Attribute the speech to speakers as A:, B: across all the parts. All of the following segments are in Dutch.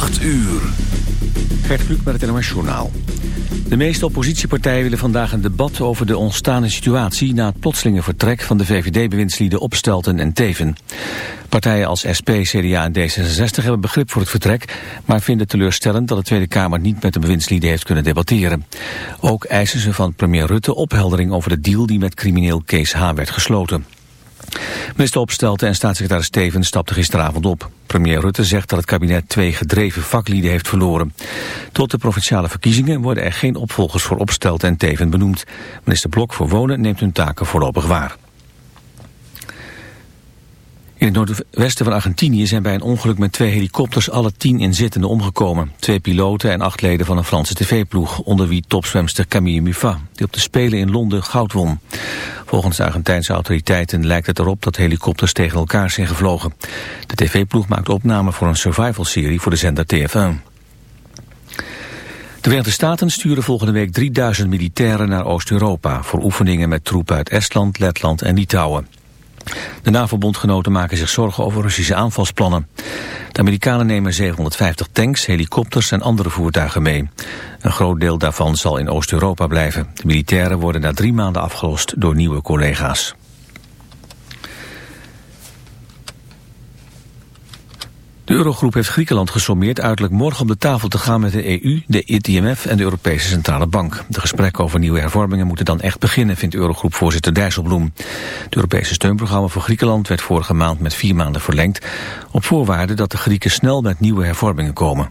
A: 8 uur.
B: Gert Kluk met het NOS Journaal. De meeste oppositiepartijen willen vandaag een debat over de ontstaande situatie... na het plotselinge vertrek van de VVD-bewindslieden Opstelten en Teven. Partijen als SP, CDA en D66 hebben begrip voor het vertrek... maar vinden teleurstellend dat de Tweede Kamer niet met de bewindslieden heeft kunnen debatteren. Ook eisen ze van premier Rutte opheldering over de deal die met crimineel Kees H. werd gesloten. Minister Opstelten en staatssecretaris Steven stapten gisteravond op. Premier Rutte zegt dat het kabinet twee gedreven vaklieden heeft verloren. Tot de provinciale verkiezingen worden er geen opvolgers voor Opstelten en Teven benoemd. Minister Blok voor Wonen neemt hun taken voorlopig waar. In het noordwesten van Argentinië zijn bij een ongeluk met twee helikopters alle tien inzittenden omgekomen. Twee piloten en acht leden van een Franse tv-ploeg, onder wie topzwemster Camille Muffat, die op de Spelen in Londen goud won. Volgens de Argentijnse autoriteiten lijkt het erop dat helikopters tegen elkaar zijn gevlogen. De tv-ploeg maakt opname voor een survival-serie voor de zender TF1. De Verenigde Staten sturen volgende week 3000 militairen naar Oost-Europa... voor oefeningen met troepen uit Estland, Letland en Litouwen. De NAVO-bondgenoten maken zich zorgen over Russische aanvalsplannen. De Amerikanen nemen 750 tanks, helikopters en andere voertuigen mee. Een groot deel daarvan zal in Oost-Europa blijven. De militairen worden na drie maanden afgelost door nieuwe collega's. De Eurogroep heeft Griekenland gesommeerd uiterlijk morgen op de tafel te gaan met de EU, de IMF en de Europese Centrale Bank. De gesprekken over nieuwe hervormingen moeten dan echt beginnen, vindt Eurogroep-voorzitter Dijsselbloem. Het Europese steunprogramma voor Griekenland werd vorige maand met vier maanden verlengd, op voorwaarde dat de Grieken snel met nieuwe hervormingen komen.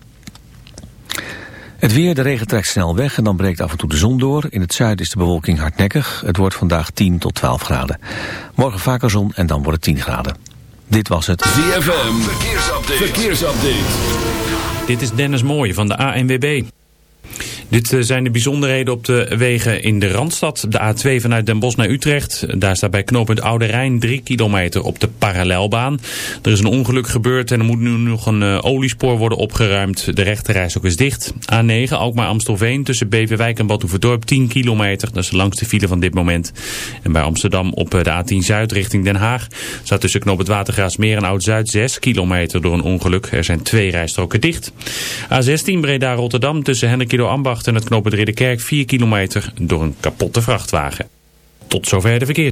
B: Het weer, de regen trekt snel weg en dan breekt af en toe de zon door. In het zuiden is de bewolking hardnekkig. Het wordt vandaag 10 tot 12 graden. Morgen vaker zon en dan wordt het 10 graden. Dit was het
A: ZFM Verkeersupdate. Verkeersupdate.
C: Dit is Dennis Mooij van de ANWB. Dit eh, zijn de bijzonderheden op de wegen in de Randstad. De A2 vanuit Den Bosch naar Utrecht. Daar staat bij knooppunt Oude Rijn 3 kilometer op de parallelbaan. Er is een ongeluk gebeurd en er moet nu nog een uh, oliespoor worden opgeruimd. De rechterreis ook is dicht. A9 Alkmaar-Amstelveen tussen Beverwijk en Badhoevedorp 10 kilometer. Dat is de langste file van dit moment. En bij Amsterdam op eh, de A10 Zuid richting Den Haag staat tussen knooppunt Watergraasmeer en Oud-Zuid 6 kilometer door een ongeluk. Er zijn twee rijstroken dicht. A16 Breda-Rotterdam tussen Hennekido En het knooppunt Ridderkerk 4 kilometer door een kapotte vrachtwagen. Tot zover de verkeer.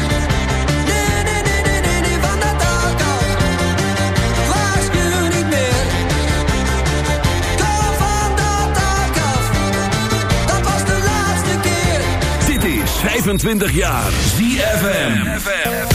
A: 25 jaar ZFM.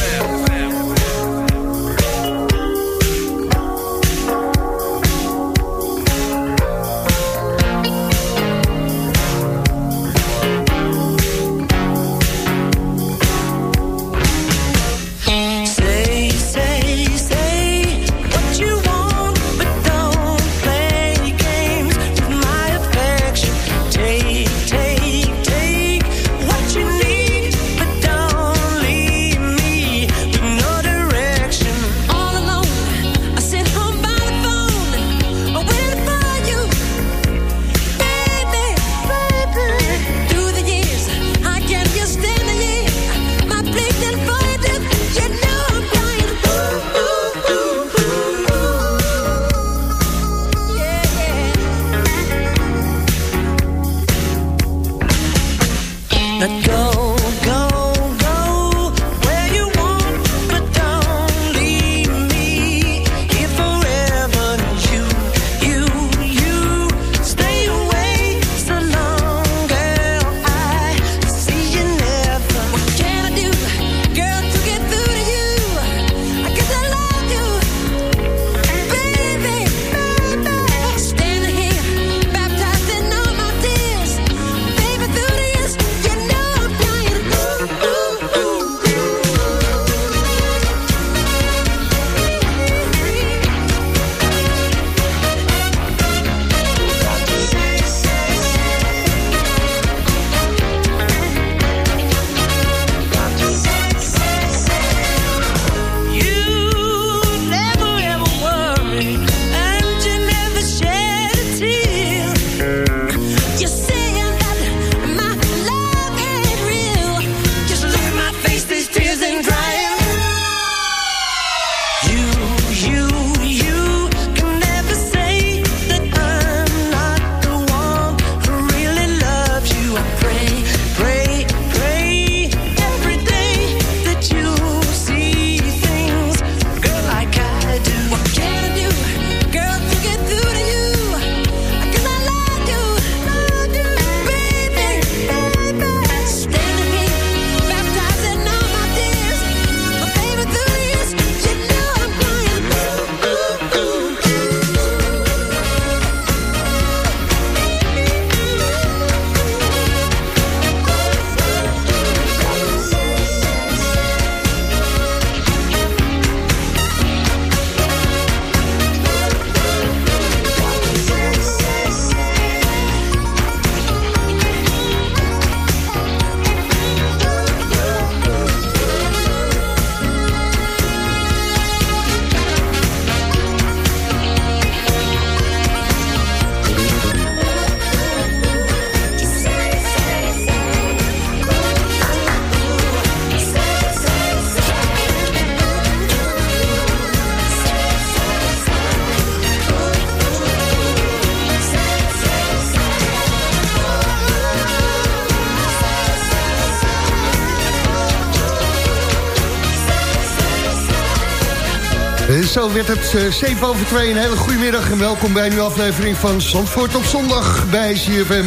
D: Zo werd het uh, 7 over 2. Een hele goede middag en welkom bij een nieuwe aflevering van Zandvoort op zondag bij CFM.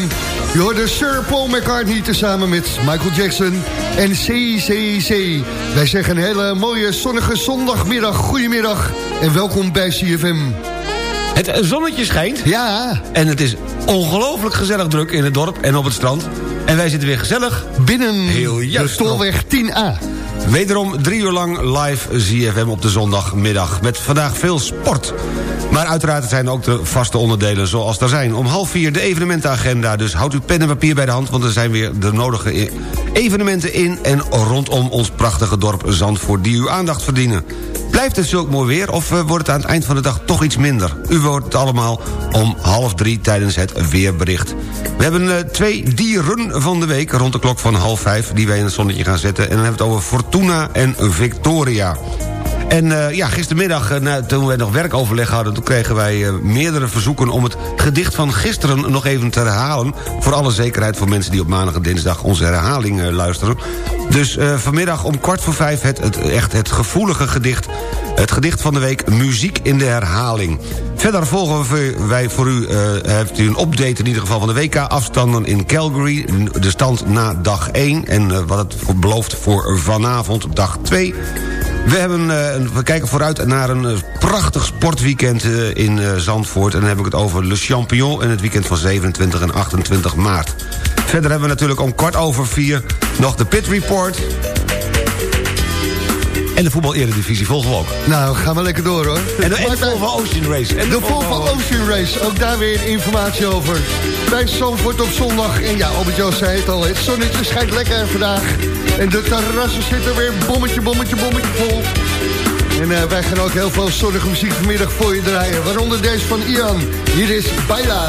D: Je hoorde Sir Paul McCartney tezamen met Michael Jackson en CCC. Wij zeggen een hele mooie zonnige zondagmiddag. Goedemiddag en welkom bij CFM.
E: Het zonnetje schijnt.
D: Ja.
E: En het is ongelooflijk gezellig druk in het dorp en op het strand. En wij zitten weer gezellig
D: binnen Heel de Tolweg 10A.
E: Wederom drie uur lang live ZFM op de zondagmiddag. Met vandaag veel sport. Maar uiteraard zijn ook de vaste onderdelen zoals er zijn. Om half vier de evenementenagenda. Dus houd uw pen en papier bij de hand... want er zijn weer de nodige e- evenementen in... en rondom ons prachtige dorp Zandvoort die uw aandacht verdienen. Blijft het zulk mooi weer of eh, wordt het aan het eind van de dag toch iets minder? U hoort het allemaal om half drie tijdens het weerbericht. We hebben uh, twee dieren van de week rond de klok van half vijf... die wij in het zonnetje gaan zetten. En dan hebben we het over Fortuna en Victoria. En uh, ja, gistermiddag, uh, toen we nog werkoverleg hadden... toen kregen wij uh, meerdere verzoeken om het gedicht van gisteren nog even te herhalen. Voor alle zekerheid voor mensen die op maandag en dinsdag onze herhaling luisteren. Dus vanmiddag om kwart voor vijf het, het, echt het gevoelige gedicht... het gedicht van de week Muziek in de herhaling. Verder volgen wij voor u, heeft u een update in ieder geval van de WK-afstanden in Calgary. De stand na dag 1 en wat het belooft voor vanavond dag 2... We, hebben, uh, we kijken vooruit naar een uh, prachtig sportweekend uh, in Zandvoort. En dan heb ik het over Le Champion in het weekend van 27 en 28 maart. Verder hebben we natuurlijk om kwart over vier nog de Pit Report. En de voetbal-eredivisie volgen we ook.
D: Nou, gaan we lekker door hoor.
E: En de, en de Volvo Ocean Race.
D: En de, de Volvo Ocean Race, ook daar weer informatie over. Bij Zandvoort op zondag. En ja, Albert-Jan zei het al, het zonnetje schijnt lekker vandaag. En de terrassen zitten weer bommetje, bommetje, bommetje vol. En uh, wij gaan ook heel veel zonnige muziek vanmiddag voor je draaien. Waaronder deze van Ian. Hier is Baila.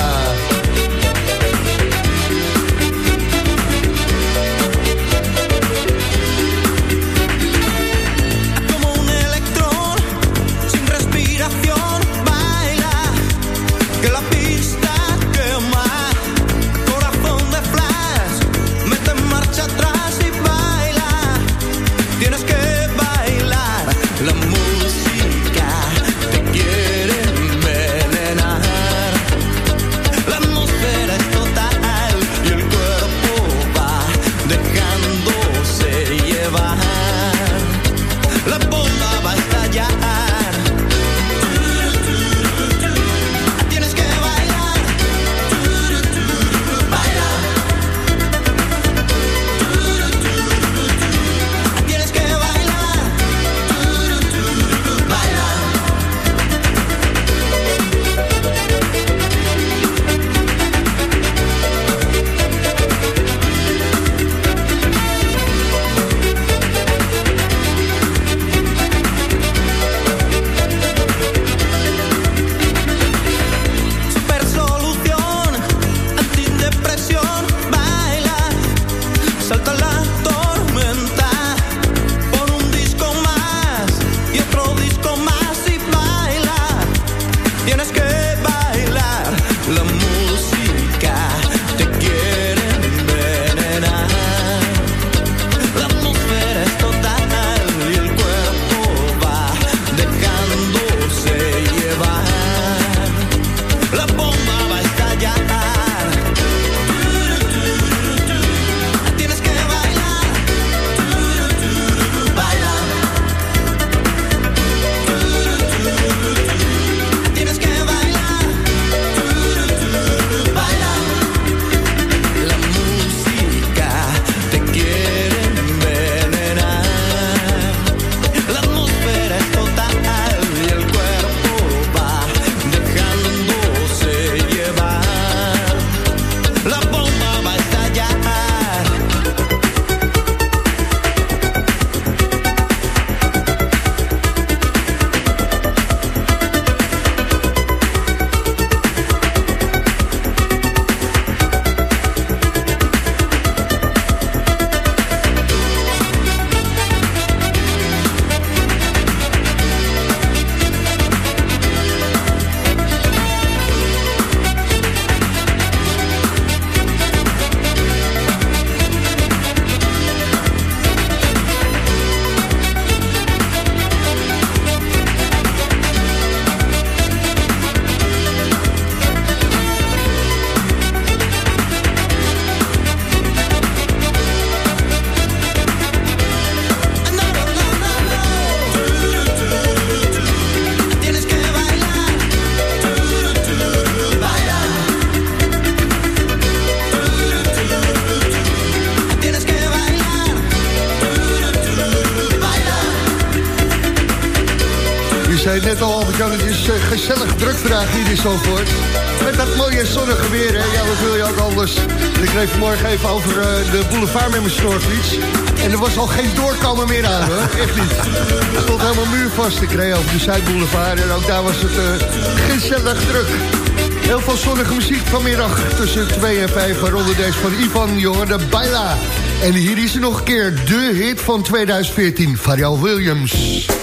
F: Hier in Zandvoort. Met dat mooie zonnige weer, hè? Ja, wat wil je ook anders? Ik reed vanmorgen even over uh, de boulevard met mijn snorfiets. En er was al geen doorkomen meer aan, hoor. Echt niet. Er stond helemaal muurvast. Ik reed over de Zuidboulevard en ook daar was het uh, gezellig druk. Heel veel zonnige muziek vanmiddag tussen 2 en 5, waaronder deze van Ivan de Baila. En hier is er nog een keer de hit van 2014, Pharrell Williams.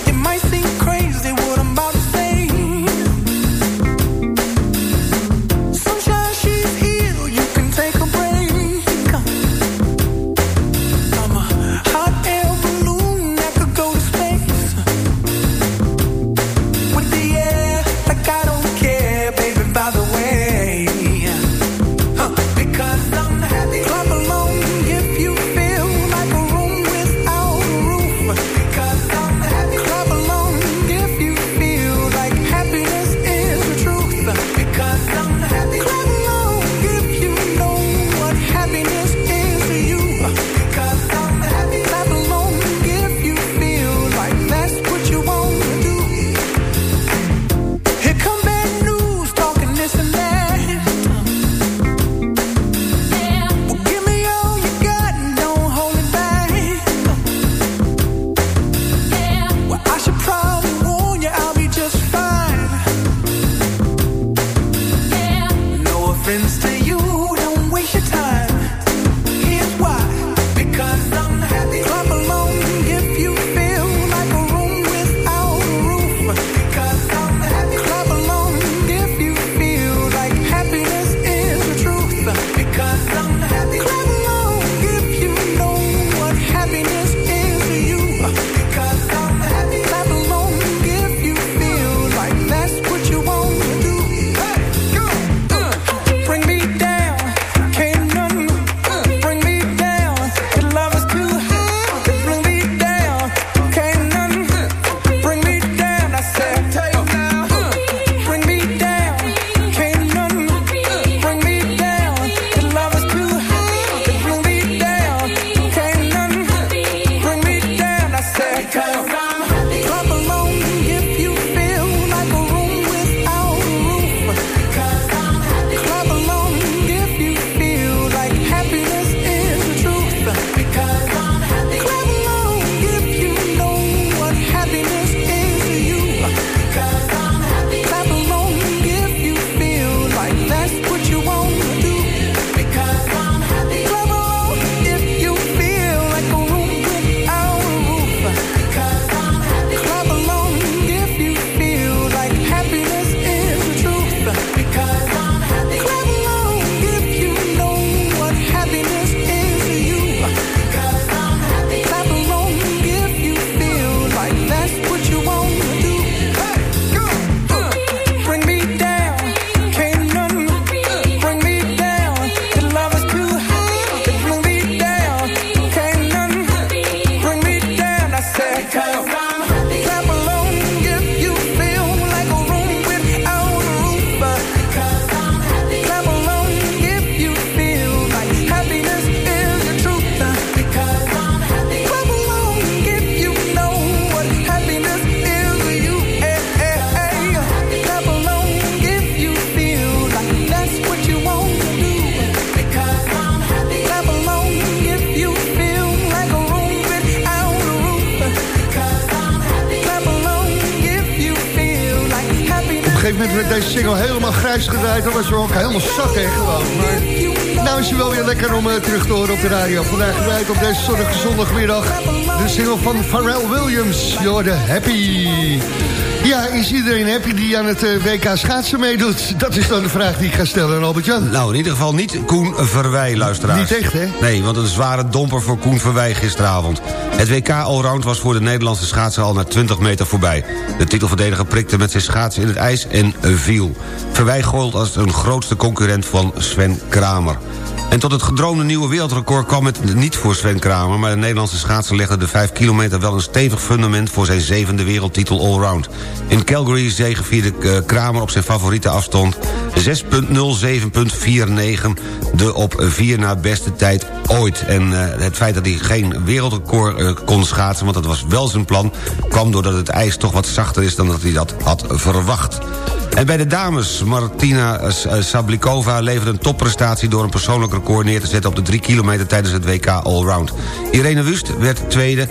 F: Gedraaid. Dan was we ook helemaal zat, hè, gewoon. Maar nou is hij wel weer lekker om uh, terug te horen op de radio. Vandaag gedraaid op deze zonnige zondagmiddag. De single van Pharrell Williams. Je hoorde Happy. Ja, is iedereen happy die aan het uh, WK schaatsen meedoet? Dat is dan de vraag die ik ga stellen, Albert-Jan.
E: Nou, in ieder geval niet Koen Verwij, luisteraars.
F: Niet echt, hè?
E: Nee, want een zware domper voor Koen Verwij gisteravond. Het WK Allround was voor de Nederlandse schaatser al na 20 meter voorbij. De titelverdediger prikte met zijn schaatsen in het ijs en viel. Verwij gold als een grootste concurrent van Sven Kramer. En tot het gedroomde nieuwe wereldrecord kwam het niet voor Sven Kramer... maar de Nederlandse schaatser legde de 5 kilometer wel een stevig fundament... voor zijn zevende wereldtitel allround. In Calgary zegevierde eh, Kramer op zijn favoriete afstand 6.07.49, de op 4 na beste tijd ooit. En uh, het feit dat hij geen wereldrecord uh, kon schaatsen... want dat was wel zijn plan... kwam doordat het ijs toch wat zachter is dan dat hij dat had verwacht. En bij de dames, Martina Sablikova leverde een topprestatie... door een persoonlijk record neer te zetten op de 3 kilometer tijdens het WK Allround. Irene Wust werd tweede,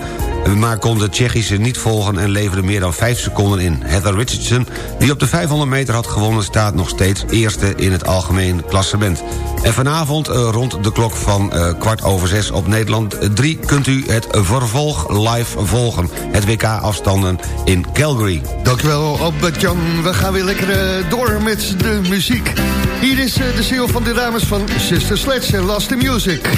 E: maar kon de Tsjechische niet volgen... en leverde meer dan 5 seconden in. Heather Richardson, die op de 500 meter had gewonnen... staat nog steeds eerste in het algemeen klassement. En vanavond uh, rond de klok van uh, kwart over zes op Nederland 3... kunt u het vervolg live volgen. Het WK-afstanden in Calgary.
D: Dankjewel, Albert-Jan. We gaan weer lekker uh, door met de muziek. Hier is de single van de dames van Sister Sledge en Last the Music.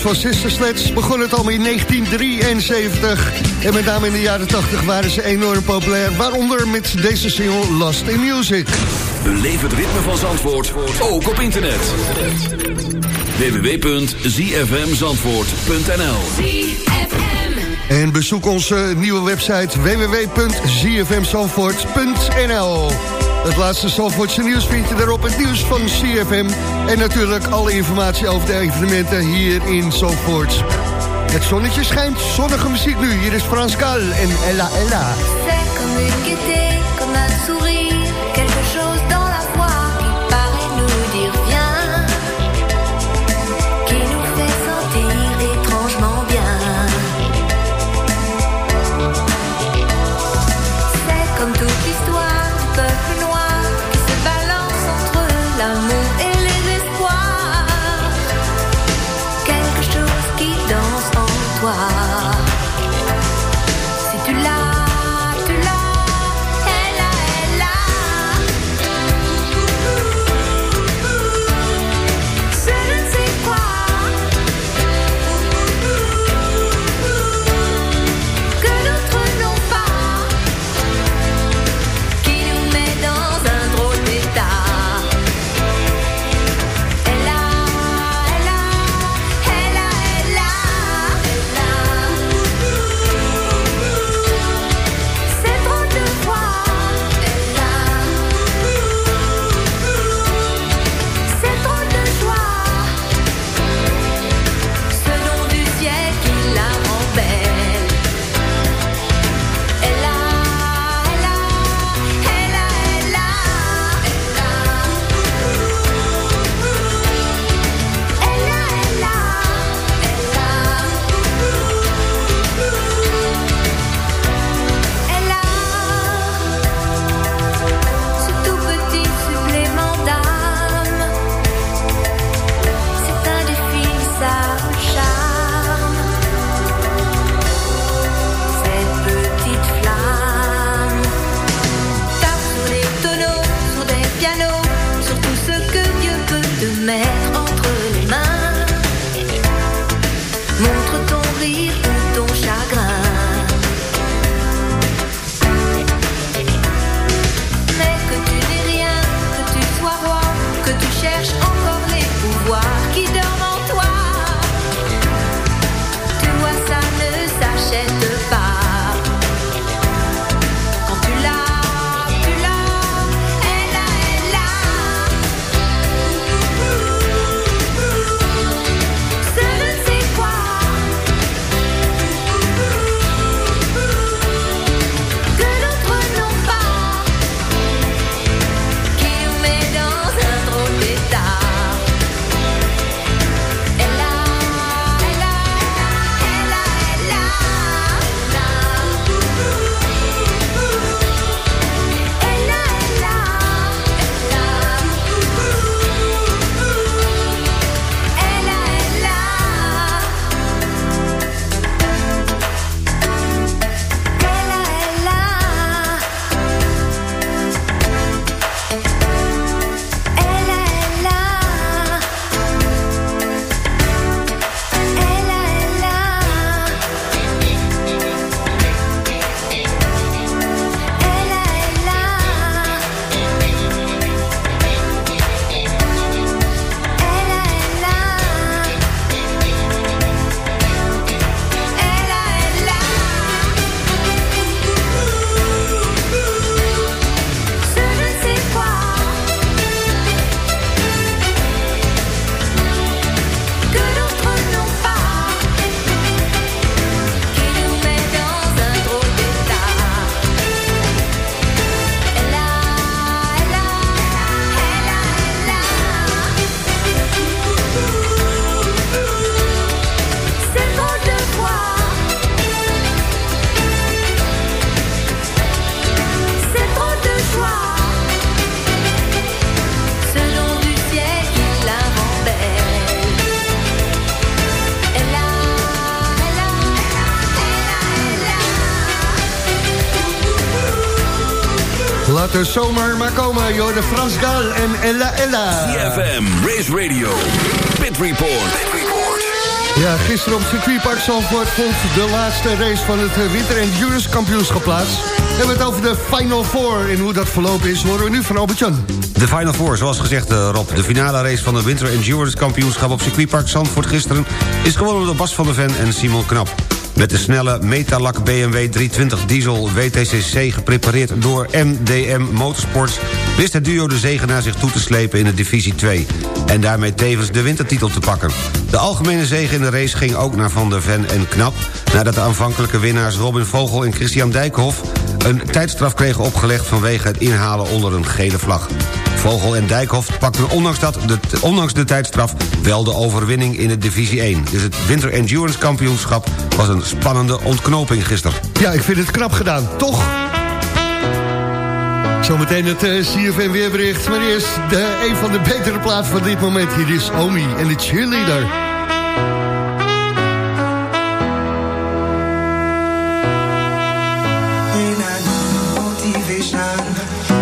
G: van Sister Sleds begon het al in 1973. En met name in de jaren 80 waren ze enorm populair. Waaronder met deze single Last in Music.
A: Beleef het ritme van Zandvoort, ook op internet. www.zfmzandvoort.nl
G: En bezoek onze nieuwe website www.zfmzandvoort.nl het laatste Zandvoortse nieuws vind je daarop. Het nieuws van CFM. En natuurlijk alle informatie over de evenementen hier in Zandvoort. Het zonnetje schijnt, zonnige muziek nu. Hier is Frans en Ella Ella.
D: de
G: zomer maar komen. Jorde Frans Gal en Ella Ella.
A: CFM, Race Radio, Pit Report. Pit Report.
D: Ja, gisteren op circuitpark Zandvoort vond de laatste race van het eh, Winter- endurance Juraskampioenschap plaats. En hebben het over de Final Four en hoe dat verlopen is, horen we nu van albert Jan.
E: De Final Four, zoals gezegd eh, Rob, de finale race van de Winter Endurance Kampioenschap op circuitpark Zandvoort gisteren... is gewonnen door Bas van der Ven en Simon Knap. Met de snelle Metalak BMW 320 diesel WTCC geprepareerd door MDM Motorsports... wist het duo de zegen naar zich toe te slepen in de divisie 2... en daarmee tevens de wintertitel te pakken. De algemene zege in de race ging ook naar Van der Ven en Knap... nadat de aanvankelijke winnaars Robin Vogel en Christian Dijkhoff... een tijdstraf kregen opgelegd vanwege het inhalen onder een gele vlag. Vogel en Dijkhoff pakten ondanks, dat de, ondanks de tijdstraf wel de overwinning in de divisie 1. Dus het Winter Endurance Kampioenschap was een spannende ontknoping gisteren.
D: Ja, ik vind het knap gedaan, toch? Zometeen het uh, CFM weerbericht. Maar eerst de, een van de betere plaatsen van dit moment. Hier is Omi en de cheerleader.
H: Motivation,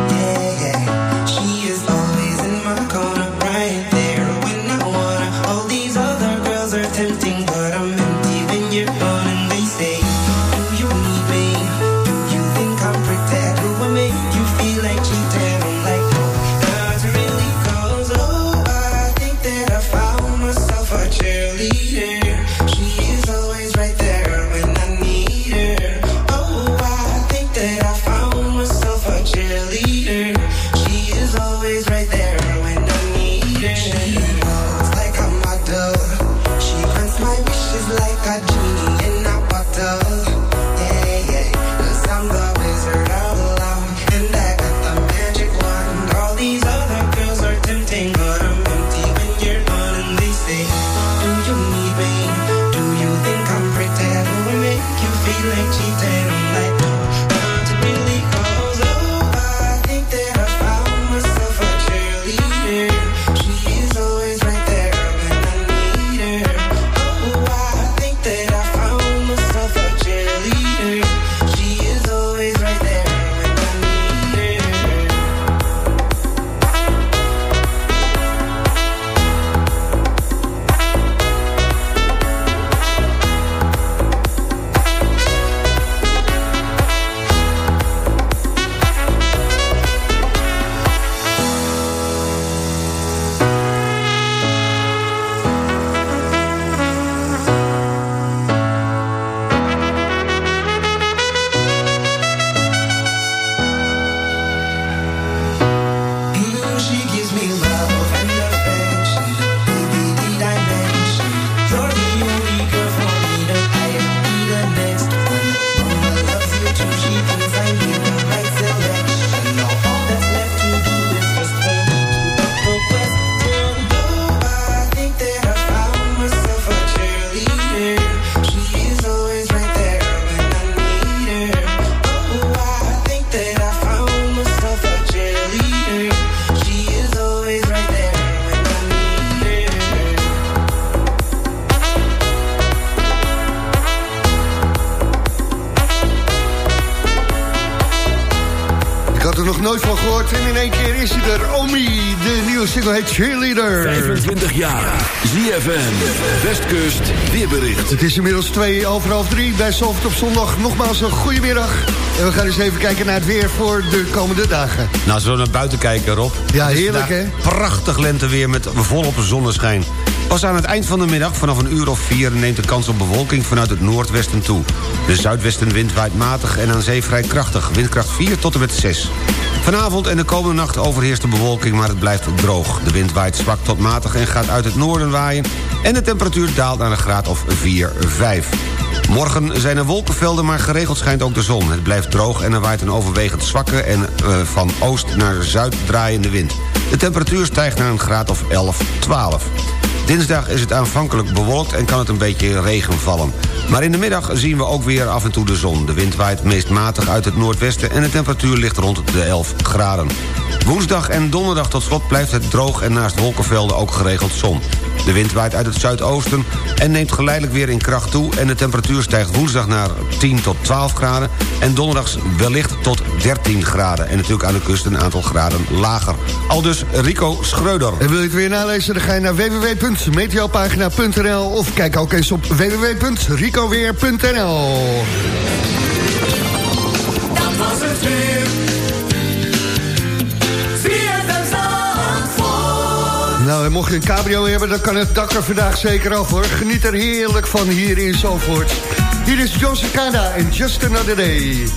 A: 25 jaar. ZFM. Westkust. Weerbericht.
D: Het is inmiddels twee over half drie bij Zalvert op zondag. Nogmaals een goedemiddag. En we gaan eens even kijken naar het weer voor de komende dagen.
E: Nou, zullen we naar buiten kijken, Rob?
D: Ja, heerlijk,
E: vandaag Prachtig lenteweer met volop zonneschijn. Pas aan het eind van de middag, vanaf een uur of vier... neemt de kans op bewolking vanuit het noordwesten toe. De zuidwestenwind waait matig en aan zee vrij krachtig. Windkracht 4 tot en met 6. Vanavond en de komende nacht overheerst de bewolking, maar het blijft droog. De wind waait zwak tot matig en gaat uit het noorden waaien... en de temperatuur daalt naar een graad of 4, 5. Morgen zijn er wolkenvelden, maar geregeld schijnt ook de zon. Het blijft droog en er waait een overwegend zwakke... en eh, van oost naar zuid draaiende wind. De temperatuur stijgt naar een graad of 11, 12. Dinsdag is het aanvankelijk bewolkt en kan het een beetje regen vallen. Maar in de middag zien we ook weer af en toe de zon. De wind waait meest matig uit het noordwesten... en de temperatuur ligt rond de 11 graden. Woensdag en donderdag tot slot blijft het droog... en naast wolkenvelden ook geregeld zon. De wind waait uit het zuidoosten en neemt geleidelijk weer in kracht toe... en de temperatuur stijgt woensdag naar 10 tot 12 graden... en donderdags wellicht tot 13 graden. En natuurlijk aan de kust een aantal graden lager. Al dus Rico Schreuder.
D: En wil je het weer nalezen, dan ga je naar www.meteopagina.nl of kijk ook eens op www.ricoweer.nl
H: Dat was het weer.
D: Nou, en mocht je een cabrio hebben, dan kan het dak er vandaag zeker af, hoor. Geniet er heerlijk van hier in Zandvoort. Hier is John Cicada en Just Another Day.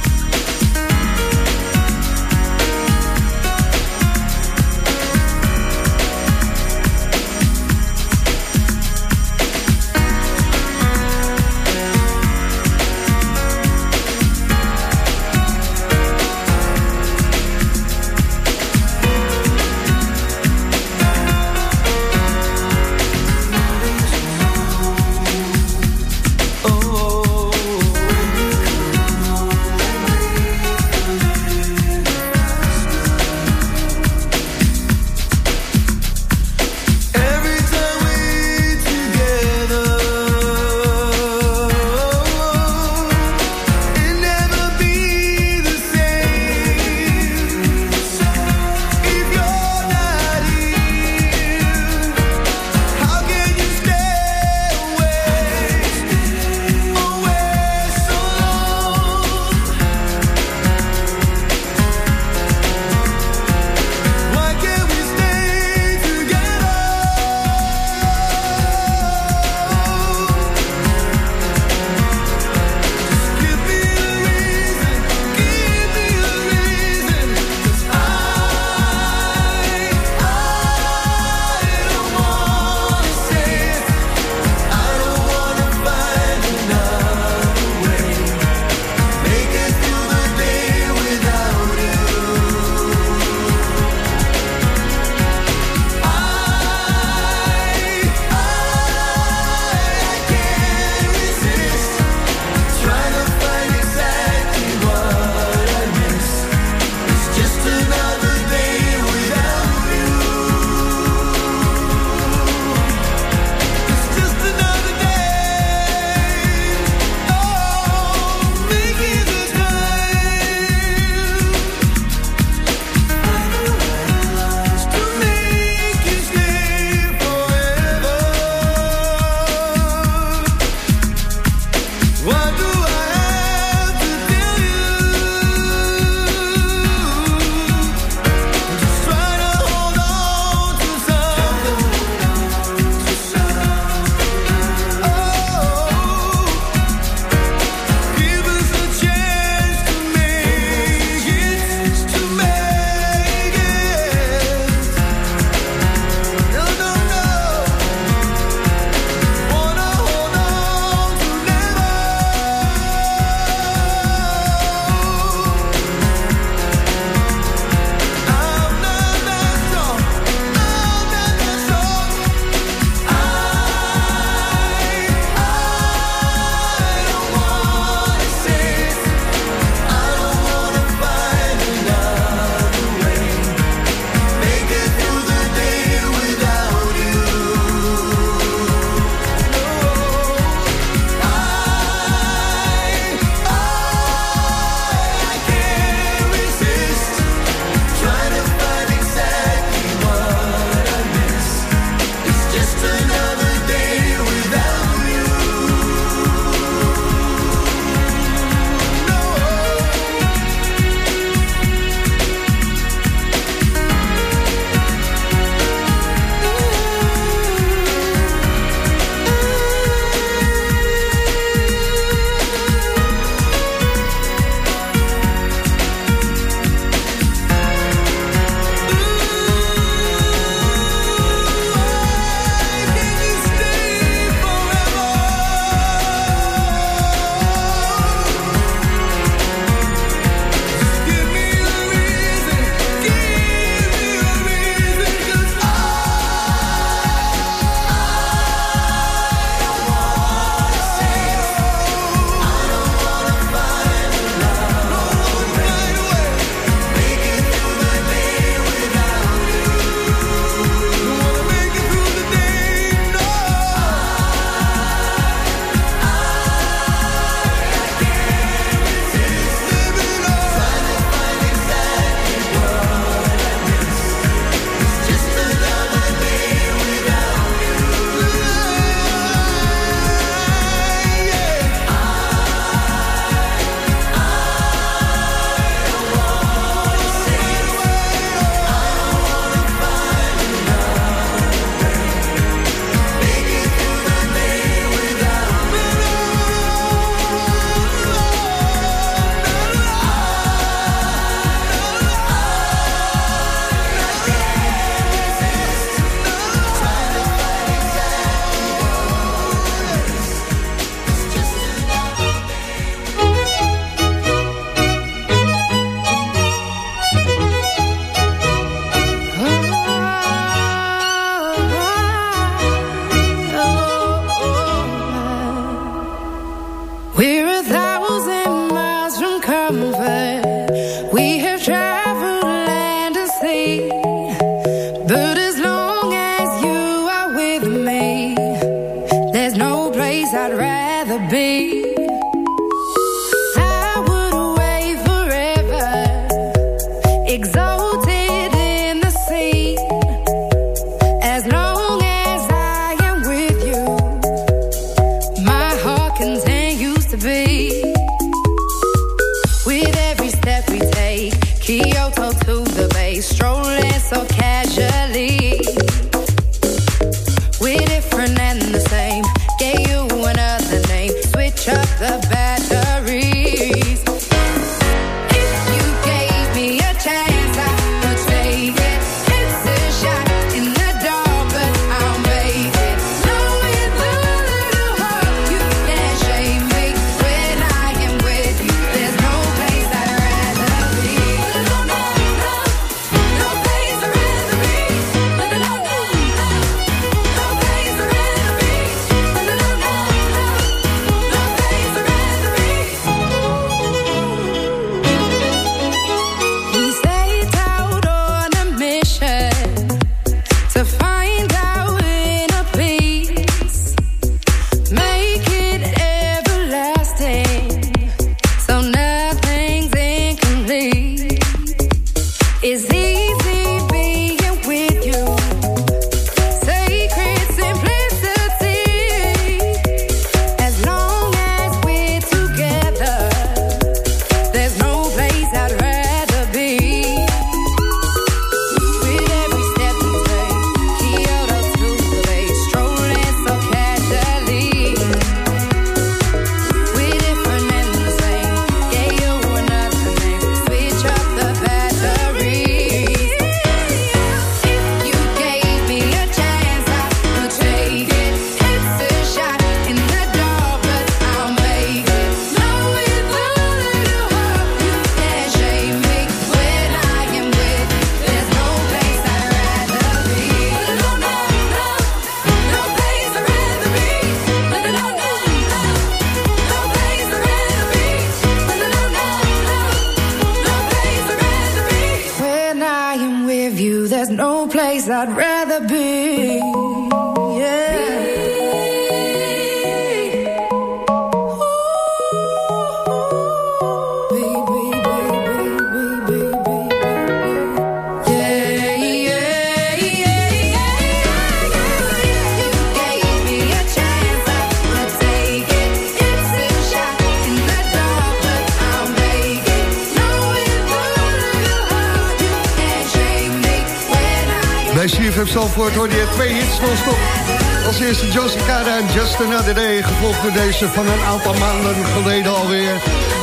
D: Day. Gevolgd door deze van een aantal maanden geleden alweer.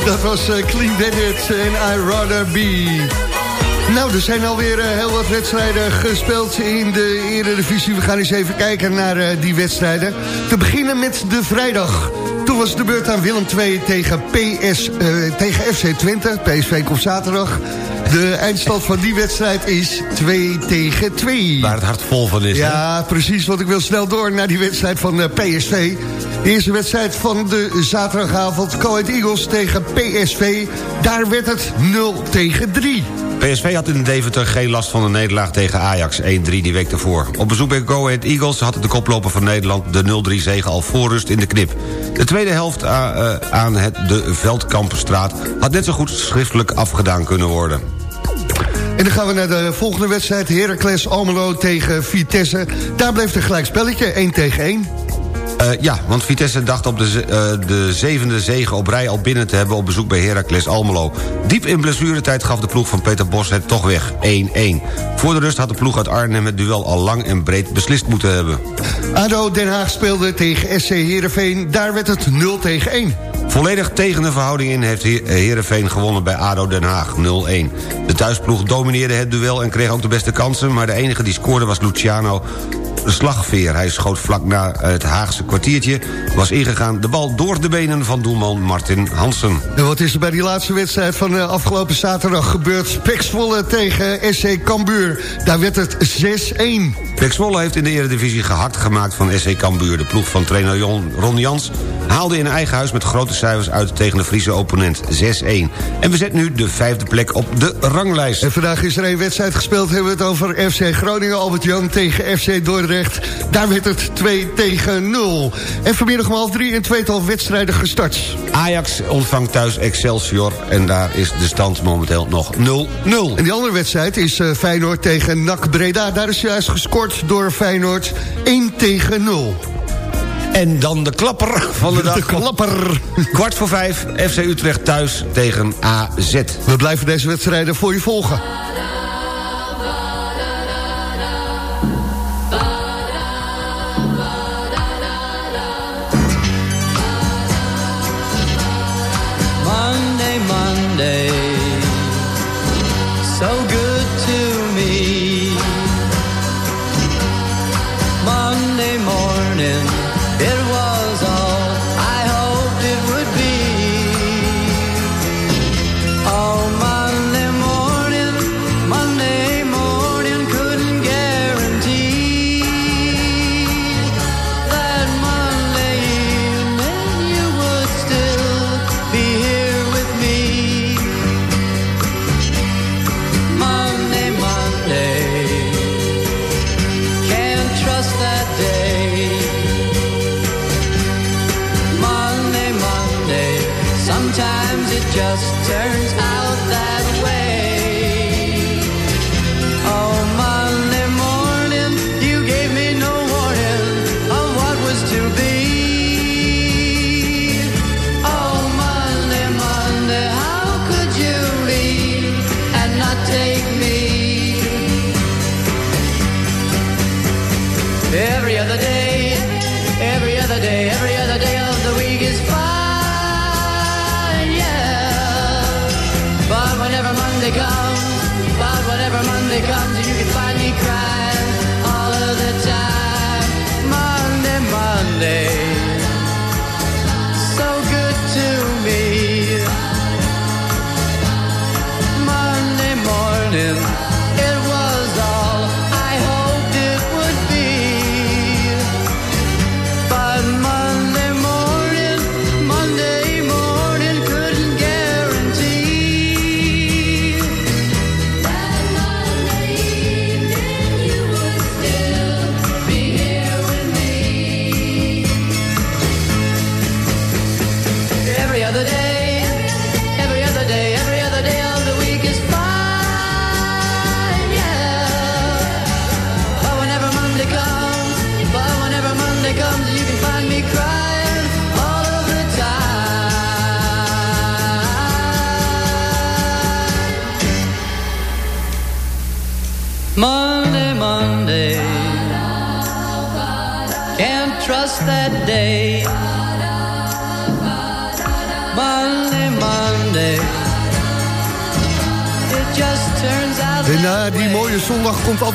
D: Dat was eh, Clean Bandit en I Rather Be. Nou, er zijn alweer eh, heel wat wedstrijden gespeeld in de Eredivisie. We gaan eens even kijken naar eh, die wedstrijden. Te beginnen met de vrijdag. Toen was de beurt aan Willem II tegen, PS, tegen FC Twente. PSV komt zaterdag. De eindstand van die wedstrijd is 2 tegen 2.
E: Waar het hart vol van is?
D: Ja, precies, want ik wil snel door naar die wedstrijd van eh, PSV. De eerste wedstrijd van de zaterdagavond. Coed Eagles tegen PSV. Daar werd het 0 tegen 3.
E: PSV had in Deventer geen last van een nederlaag tegen Ajax 1-3 die week ervoor. Op bezoek bij Go Ahead Eagles had de koploper van Nederland de 0-3 zege al voor rust in de knip. De tweede helft eh, aan het de Veldkampenstraat had net zo goed schriftelijk afgedaan kunnen worden.
D: En dan gaan we naar de volgende wedstrijd. Heracles Almelo tegen Vitesse. Daar bleef een gelijk spelletje, 1 tegen 1.
E: Eh, ja, want Vitesse dacht op de, eh, de zevende zege op rij al binnen te hebben... op bezoek bij Heracles Almelo. Diep in blessuretijd gaf de ploeg van Peter Bos het toch weg, 1-1. Voor de rust had de ploeg uit Arnhem het duel al lang en breed beslist moeten hebben.
D: ADO Den Haag speelde tegen SC Heerenveen. Daar werd het 0 tegen 1.
E: Volledig tegen de verhouding in heeft Heer- Heerenveen gewonnen bij ADO Den Haag 0-1. De thuisploeg domineerde het duel en kreeg ook de beste kansen... maar de enige die scoorde was Luciano Slagveer. Hij schoot vlak na het Haagse kwartiertje, was ingegaan... de bal door de benen van doelman Martin Hansen.
D: En wat is er bij die laatste wedstrijd van uh, afgelopen zaterdag gebeurd? Pek Zwolle tegen SC Cambuur. Daar werd het 6-1.
E: Pek Zwolle heeft in de Eredivisie gehard gemaakt van SC Cambuur. De ploeg van trainer Jon- Ron Jans haalde in eigen huis met grote cijfers uit tegen de Friese opponent 6-1. En we zetten nu de vijfde plek op de ranglijst.
D: En vandaag is er een wedstrijd gespeeld. Hebben we het over FC Groningen, Albert Jan tegen FC Dordrecht. Daar werd het 2 tegen 0. En vanmiddag om half drie een tweetal wedstrijden gestart.
E: Ajax ontvangt thuis Excelsior en daar is de stand momenteel nog 0-0.
D: En die andere wedstrijd is uh, Feyenoord tegen NAC Breda. Daar is juist gescoord door Feyenoord 1 tegen 0.
E: En dan de klapper van de dag.
D: De klapper.
E: Kwart voor vijf, FC Utrecht thuis tegen AZ.
D: We blijven deze wedstrijden voor je volgen.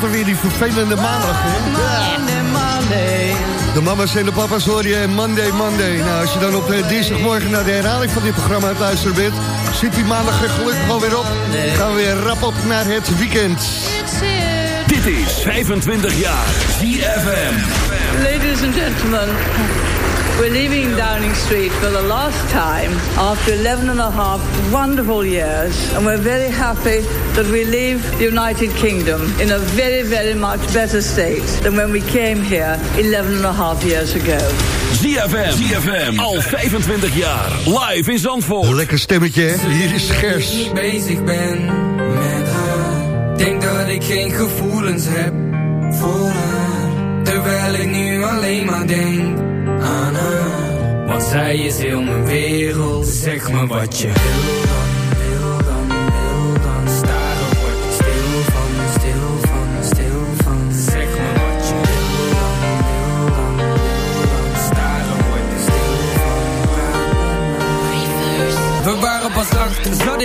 D: Altijd weer die vervelende maandag. Hè?
H: Monday, Monday.
D: De mama's en de papa's hoor je en Monday, Monday. Nou, als je dan op dinsdagmorgen naar de herhaling van dit programma het luisteren bent... zit die maandag er gelukkig alweer op. Dan gaan we weer rap op naar het weekend.
A: Dit is 25 jaar ZFM.
I: Ladies and gentlemen, we're leaving Downing Street for the last time after 11 and a half wonderful years. And we're very happy that we leave the United Kingdom in a very, very much better state than when we came here 11 and a half years ago.
A: ZFM. ZFM. Al 25 jaar. Live in Zandvoort.
D: Lekker stemmetje, hè? Hier is Gers.
J: ik bezig ben met haar. Denk dat ik geen gevoelens heb voor haar. Terwijl ik nu alleen maar denk aan haar. Want zij is heel mijn wereld. Zeg me wat je wil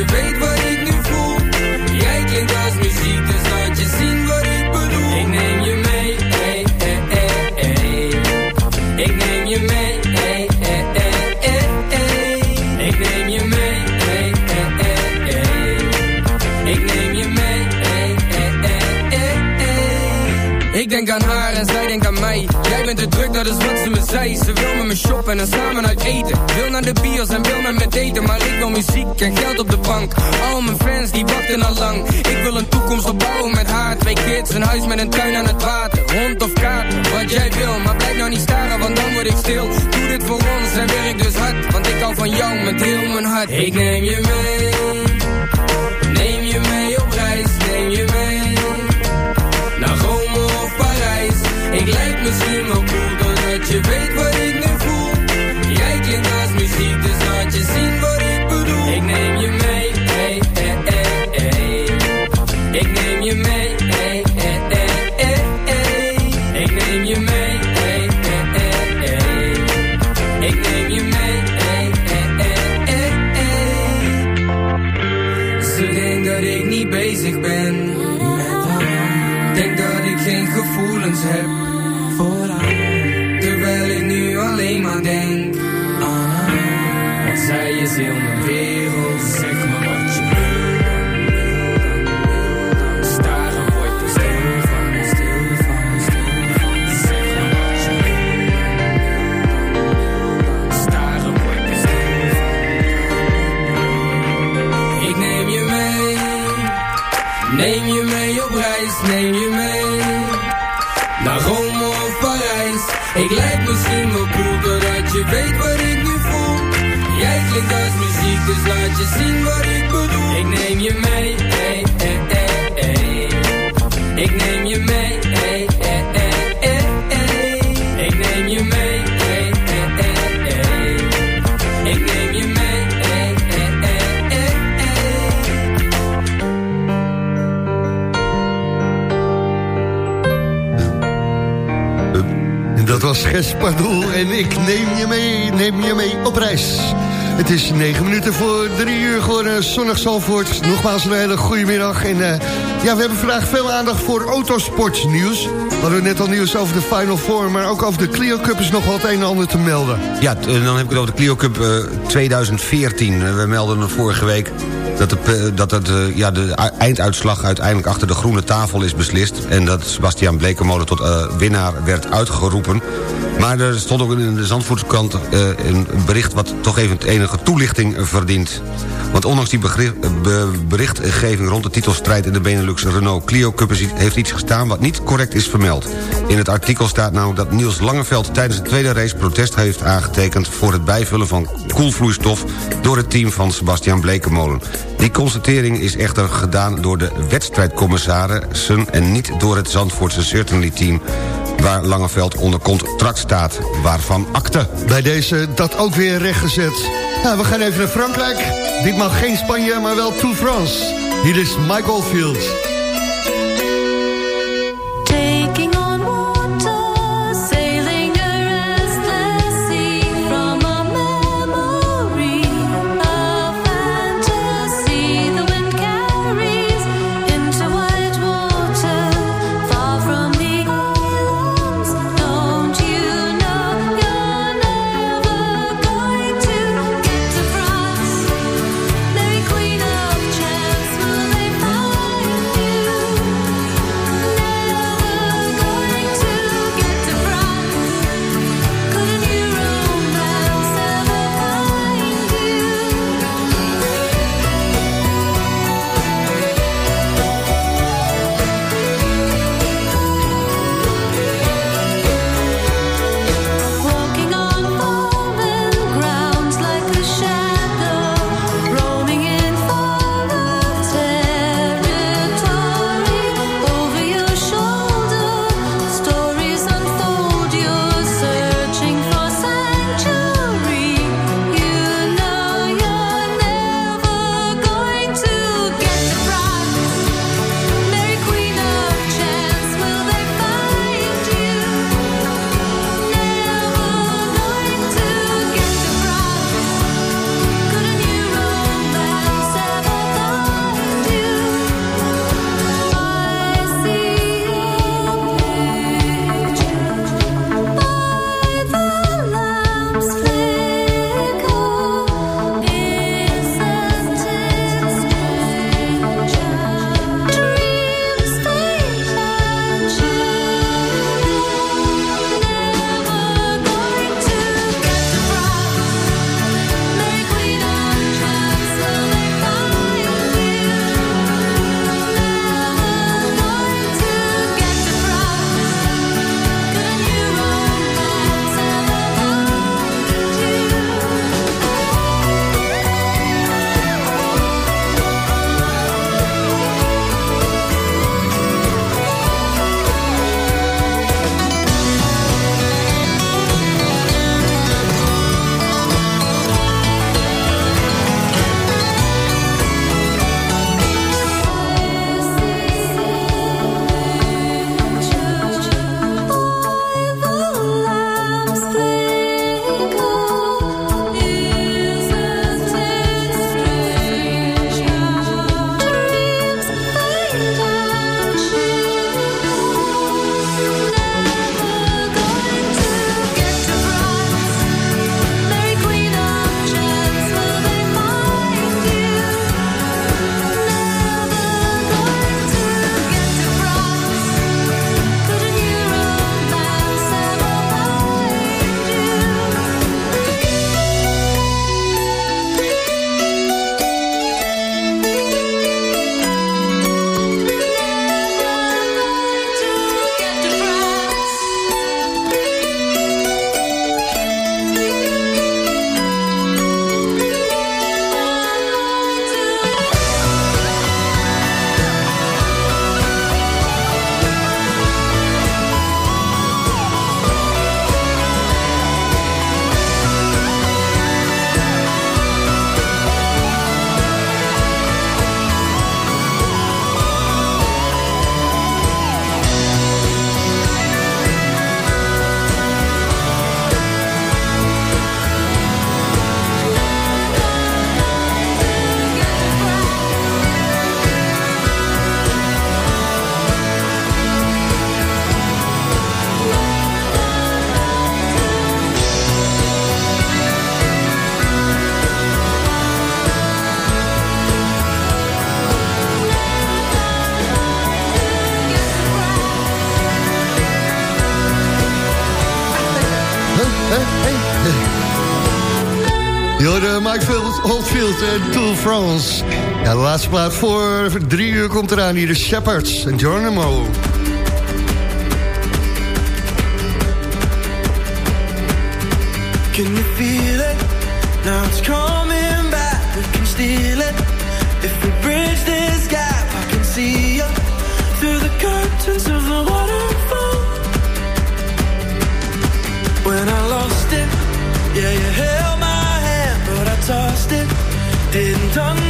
J: je weet wat ik nu voel. Jij klinkt als muziek, dus laat je zien wat ik bedoel. Ik neem je mee, ey, ey, ey, ey. Ik neem je mee, ey, ey, ey, ey. Ik neem je mee, ey, ey, ey, ey. Ik neem je mee, ey, ey, ey, ey. Ik denk aan haar en zij denkt aan mij. Jij bent te druk, dat is wat ze me zei. Ze wil met me shoppen en samen uit eten. Wil naar de bios en wil met me daten. Maar ik wil muziek en geld op de bank. Al mijn fans die wachten al lang. Ik wil een toekomst opbouwen met haar. Twee kids, een huis met een tuin aan het water. Hond of kaart, wat jij wil. Maar blijf nou niet staren, want dan word ik stil. Doe dit voor ons en werk dus hard. Want ik hou van jou met heel mijn hart. Ik neem je mee. Neem je mee op reis, neem je mee. nergens heb vooraan. Terwijl ik nu alleen maar denk aan ah, zij is heel klinkt als muziek Dus laat je zien wat ik bedoel Ik neem je mee hey, hey, hey, hey. Ik neem je mee hey, hey, hey, hey. Ik neem je mee hey, hey, hey, hey. Ik neem je mee hey, hey, hey, hey.
D: Dat was Gespadoel en ik neem je mee, neem je mee op reis. Het is negen minuten voor drie uur geworden, zonnig Zalvoort. Nogmaals een hele goede middag. En eh, ja, we hebben vandaag veel aandacht voor autosportsnieuws. We hadden net al nieuws over de Final Four, maar ook over de Clio Cup is nog wat een en ander te melden.
E: Ja, en dan heb ik het over de Clio Cup eh, 2014. Eh, We melden vorige week dat, de, dat het, eh, ja, de einduitslag uiteindelijk achter de groene tafel is beslist... en dat Sebastian Blekemolen tot eh, winnaar werd uitgeroepen. Maar er stond ook in de Zandvoortskant eh, een bericht... wat toch even enige toelichting verdient. Want ondanks die berichtgeving rond de titelstrijd... in de Benelux Renault Clio Cup heeft iets gestaan wat niet correct is vermeld. In het artikel staat namelijk dat Niels Langeveld tijdens de tweede race protest heeft aangetekend... voor het bijvullen van koelvloeistof door het team van Sebastian Blekemolen. Die constatering is echter gedaan door de wedstrijdcommissarissen... en niet door het Zandvoortse Certainly Team waar Langeveld onder contract staat, waarvan akte.
D: Bij deze dat ook weer rechtgezet. Nou, we gaan even naar Frankrijk. Ditmaal geen Spanje, maar wel to France. Hier is Michael Field. Oldfield en Tour France. Ja, de laatste plaat voor drie uur komt eraan hier de Shepherds en Geronimo.
K: Can you feel it? Now it's coming back. We can steal it. If we bridge this gap, I can see you through the curtains of the waterfall.
L: tongue